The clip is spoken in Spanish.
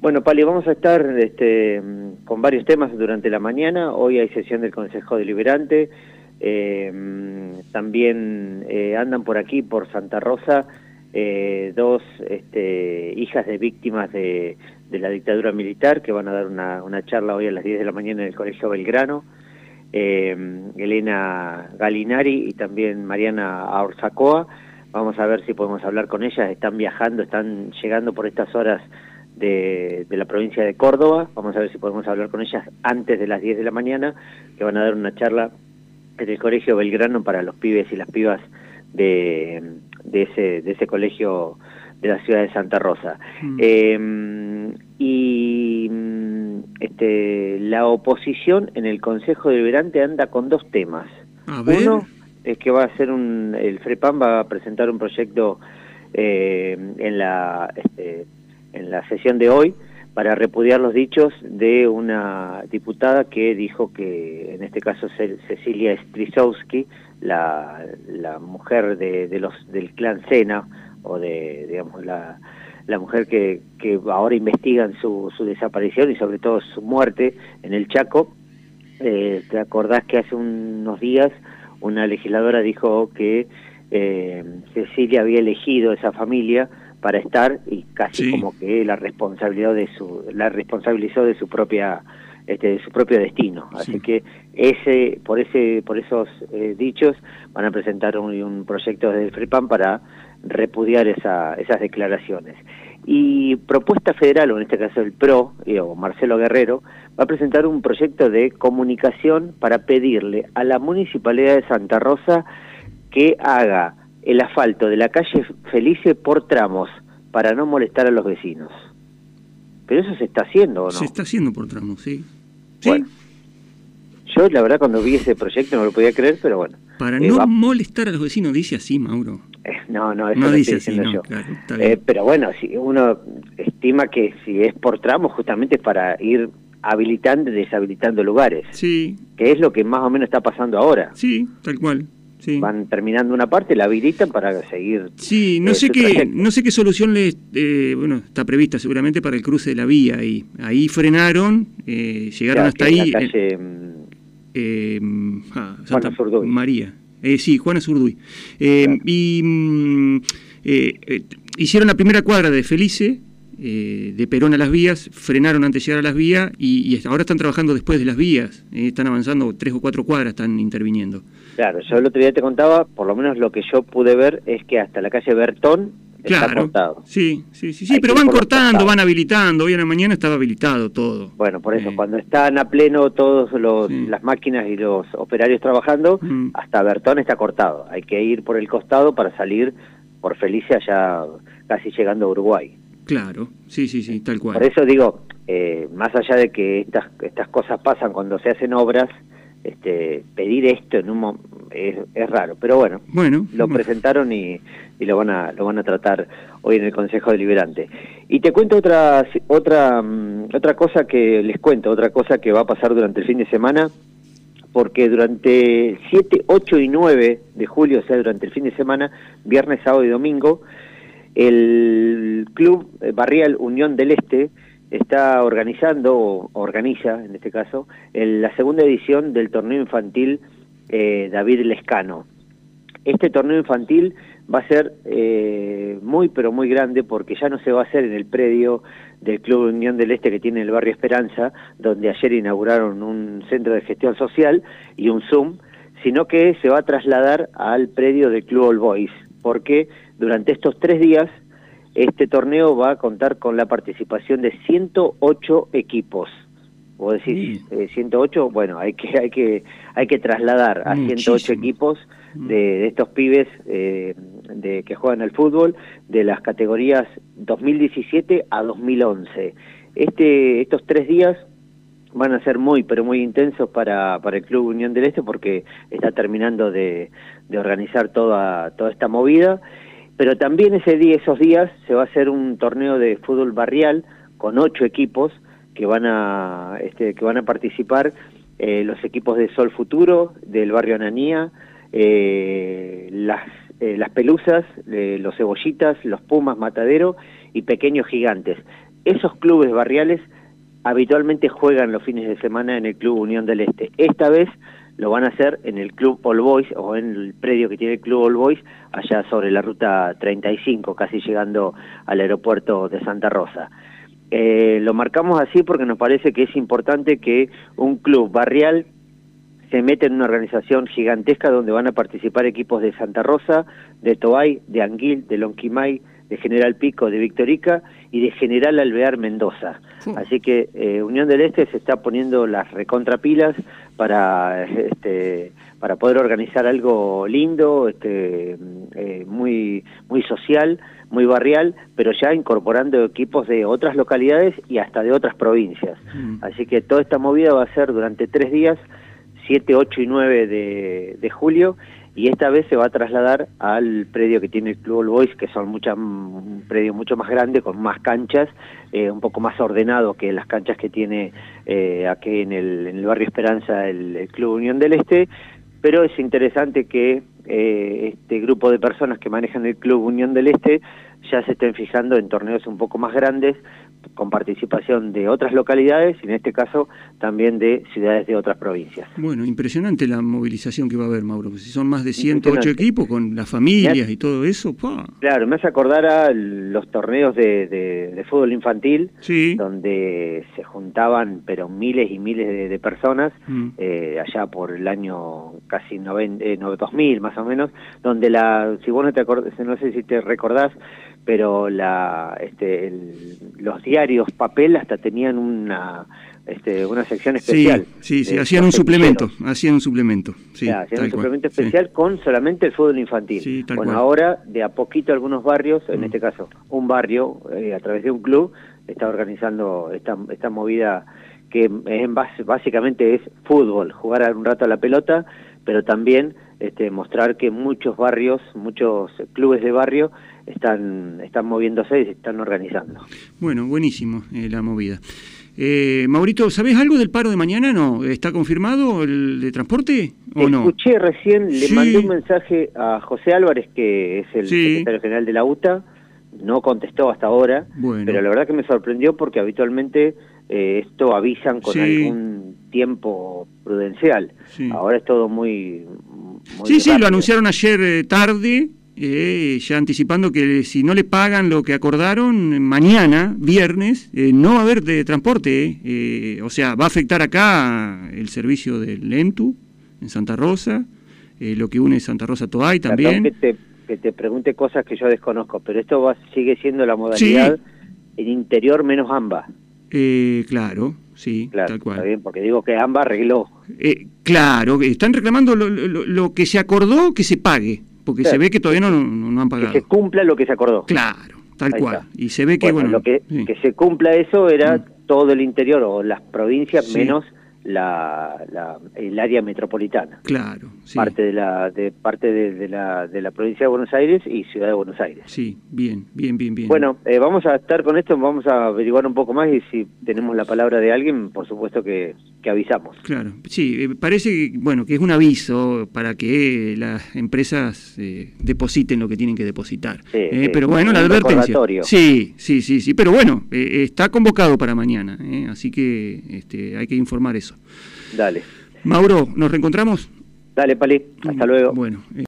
Bueno, Pali, vamos a estar este, con varios temas durante la mañana. Hoy hay sesión del Consejo Deliberante. Eh, también eh, andan por aquí, por Santa Rosa, eh, dos este, hijas de víctimas de, la dictadura militar que van a dar una, charla hoy a las 10 de la mañana en el Colegio Belgrano. Elena Galinari y también Mariana Aorzacoa. Vamos a ver si podemos hablar con ellas. Están viajando, están llegando por estas horas de, la provincia de Córdoba. Vamos a ver si podemos hablar con ellas antes de las 10 de la mañana, que van a dar una charla en el Colegio Belgrano para los pibes y las pibas de, de, ese, de ese colegio de la ciudad de Santa Rosa. Mm. Em, y este, la oposición en el Consejo Deliberante anda con dos temas. Uno es que va a ser un, el FREPAM va a presentar un proyecto eh, en la este, en la sesión de hoy para repudiar los dichos de una diputada que dijo que, en este caso Cecilia Strisowski, la, la mujer de, de, los del clan Sena, o de, digamos, la, la mujer que, que ahora investigan su, su desaparición y sobre todo su muerte en el Chaco, eh, ¿te acordás que hace unos días una legisladora dijo que eh, Cecilia había elegido esa familia para estar y casi como que la responsabilidad de su la responsabilizó de su propia este, de su propio destino. Así que ese por ese por esos eh, dichos van a presentar un, proyecto desde el FRIPAM para repudiar esa, esas declaraciones. Y propuesta federal o en este caso el PRO eh, o Marcelo Guerrero va a presentar un proyecto de comunicación para pedirle a la municipalidad de Santa Rosa que haga el asfalto de la calle Felice por tramos para no molestar a los vecinos. Pero eso se está haciendo, ¿o no? Se está haciendo por tramos, sí. Bueno, yo la verdad cuando vi ese proyecto no lo podía creer, pero bueno. Para eh, no molestar a los vecinos, dice así, Mauro. Eh, no, no, eso no dice así, yo. Eh, pero bueno, si uno estima que si es por tramos, justamente es para ir habilitando y deshabilitando lugares. Sí. Que es lo que más o menos está pasando ahora. Sí, tal cual. Van terminando una parte, la habilitan para seguir. Sí, no sé qué, no sé qué solución le, eh, bueno, está prevista seguramente para el cruce de la vía y ahí frenaron, eh, llegaron hasta ahí. Calle, eh, ah, Santa María. sí, Juana Zurduy. Y mm, hicieron la primera cuadra de Felice, de Perón a las vías, frenaron antes de llegar a las vías y, y ahora están trabajando después de las vías, están avanzando tres o cuatro cuadras, están interviniendo. Claro, yo el otro día te contaba, por lo menos lo que yo pude ver es que hasta la calle Bertón está cortado. Sí, sí, sí, sí pero van cortando, van habilitando. Hoy en la mañana estaba habilitado todo. Bueno, por eso, eh. cuando están a pleno todas las máquinas y los operarios trabajando, mm. hasta Bertón está cortado. Hay que ir por el costado para salir por Felicia ya casi llegando a Uruguay. Claro, sí, sí, sí, tal cual. Por eso digo, eh, más allá de que estas, estas cosas pasan cuando se hacen obras, este, pedir esto en un es, es raro, pero bueno, bueno lo presentaron y, y, lo van a lo van a tratar hoy en el Consejo Deliberante. Y te cuento otra otra mm, otra cosa que les cuento, otra cosa que va a pasar durante el fin de semana porque durante 7, 8 y 9 de julio, o sea, durante el fin de semana, viernes, sábado y domingo, el Club Barrial Unión del Este está organizando, o organiza en este caso, la segunda edición del torneo infantil eh, David Lescano. Este torneo infantil va a ser eh, muy pero muy grande porque ya no se va a hacer en el predio del Club Unión del Este que tiene el barrio Esperanza, donde ayer inauguraron un centro de gestión social y un Zoom, sino que se va a trasladar al predio del Club All Boys, porque durante estos tres días este torneo va a contar con la participación de 108 equipos. Vos decís, 108, eh, bueno, hay que, hay que, hay que trasladar a 108 equipos mm. de, estos pibes eh, de, que juegan al fútbol de las categorías 2017 a 2011. Este, estos tres días van a ser muy, pero muy intensos para, para el Club Unión del Este porque está terminando de, de organizar toda, toda esta movida pero también ese día, esos días se va a hacer un torneo de fútbol barrial con ocho equipos que van a, este, que van a participar eh, los equipos de Sol Futuro, del barrio Ananía, eh, las, eh, las Pelusas, los Cebollitas, los Pumas Matadero y Pequeños Gigantes. esos clubes barriales habitualmente juegan los fines de semana en el Club Unión del Este. Esta vez lo van a hacer en el Club All Boys o en el predio que tiene el Club All Boys, allá sobre la ruta 35, casi llegando al aeropuerto de Santa Rosa. Eh, lo marcamos así porque nos parece que es importante que un club barrial se mete en una organización gigantesca donde van a participar equipos de Santa Rosa, de Toay, de Anguil, de Lonquimay, de General Pico, de Victorica y de General Alvear Mendoza. Así que eh, Unión del Este se está poniendo las recontrapilas para este para poder organizar algo lindo, este eh, muy muy social, muy barrial, pero ya incorporando equipos de otras localidades y hasta de otras provincias. Mm. Así que toda esta movida va a ser durante tres días, 7, 8 y 9 de, de julio, y esta vez se va a trasladar al predio que tiene el Club All Boys, que son un predio mucho más grande, con más canchas, eh, un poco más ordenado que las canchas que tiene eh, aquí en el, en el, barrio Esperanza el, Club Unión del Este, pero es interesante que eh, este grupo de personas que manejan el Club Unión del Este ya se estén fijando en torneos un poco más grandes con participación de otras localidades y en este caso también de ciudades de otras provincias. Bueno, impresionante la movilización que va a haber, Mauro. Si son más de 108 equipos con las familias y todo eso. Claro, me hace acordar a los torneos de, fútbol infantil, donde se juntaban pero miles y miles de, personas, mm. eh, allá por el año casi 90, 2000 eh, más o menos, donde la, si vos no te acordás, no sé si te recordás, pero la, este, los diarios papel hasta tenían una, este, una sección especial. Sí, sí, hacían un suplemento, hacían un suplemento. Sí, hacían un suplemento especial con solamente el fútbol infantil. bueno, ahora de a poquito algunos barrios, en mm. este caso un barrio, eh, a través de un club, está organizando esta, esta movida que en base, básicamente es fútbol, jugar un rato a la pelota, pero también este, mostrar que muchos barrios, muchos clubes de barrio están, están moviéndose y se están organizando. Bueno, buenísimo eh, la movida. Eh, Maurito, ¿sabés algo del paro de mañana? ¿No? ¿Está confirmado el de transporte o no? Escuché recién, le mandé un mensaje a José Álvarez, que es el secretario general de la UTA, no contestó hasta ahora, pero la verdad que me sorprendió porque habitualmente eh, esto avisan con algún tiempo prudencial. Ahora es todo muy... sí, sí, lo anunciaron ayer eh, tarde, eh, ya anticipando que si no le pagan lo que acordaron, mañana, viernes, no va a haber de transporte. o sea, va a afectar acá el servicio del ENTU en Santa Rosa, lo que une Santa Rosa a Toay también. Que te, que te, pregunte cosas que yo desconozco, pero esto va, sigue siendo la modalidad en interior menos ambas. Eh, claro, sí, tal cual. Está bien, porque digo que AMBA arregló. Eh, claro, están reclamando lo, que se acordó que se pague, porque se ve que todavía no, no, han pagado. Que se cumpla lo que se acordó. Claro, tal cual. Y se ve que, bueno... lo que, que se cumpla eso era mm. todo el interior o las provincias menos la, el área metropolitana. Claro, Parte de la de parte de, la de la provincia de Buenos Aires y ciudad de Buenos Aires. Sí, bien, bien, bien, bien. Bueno, eh, vamos a estar con esto, vamos a averiguar un poco más y si tenemos la palabra de alguien, por supuesto que, que avisamos. Claro, sí, eh, parece que bueno que es un aviso para que las empresas eh, depositen lo que tienen que depositar. pero bueno, la advertencia. Sí, sí, sí, sí, pero bueno, está convocado para mañana, así que este, hay que informar eso. Dale. Mauro, ¿nos reencontramos? Dale, Pali. Hasta luego. Bueno.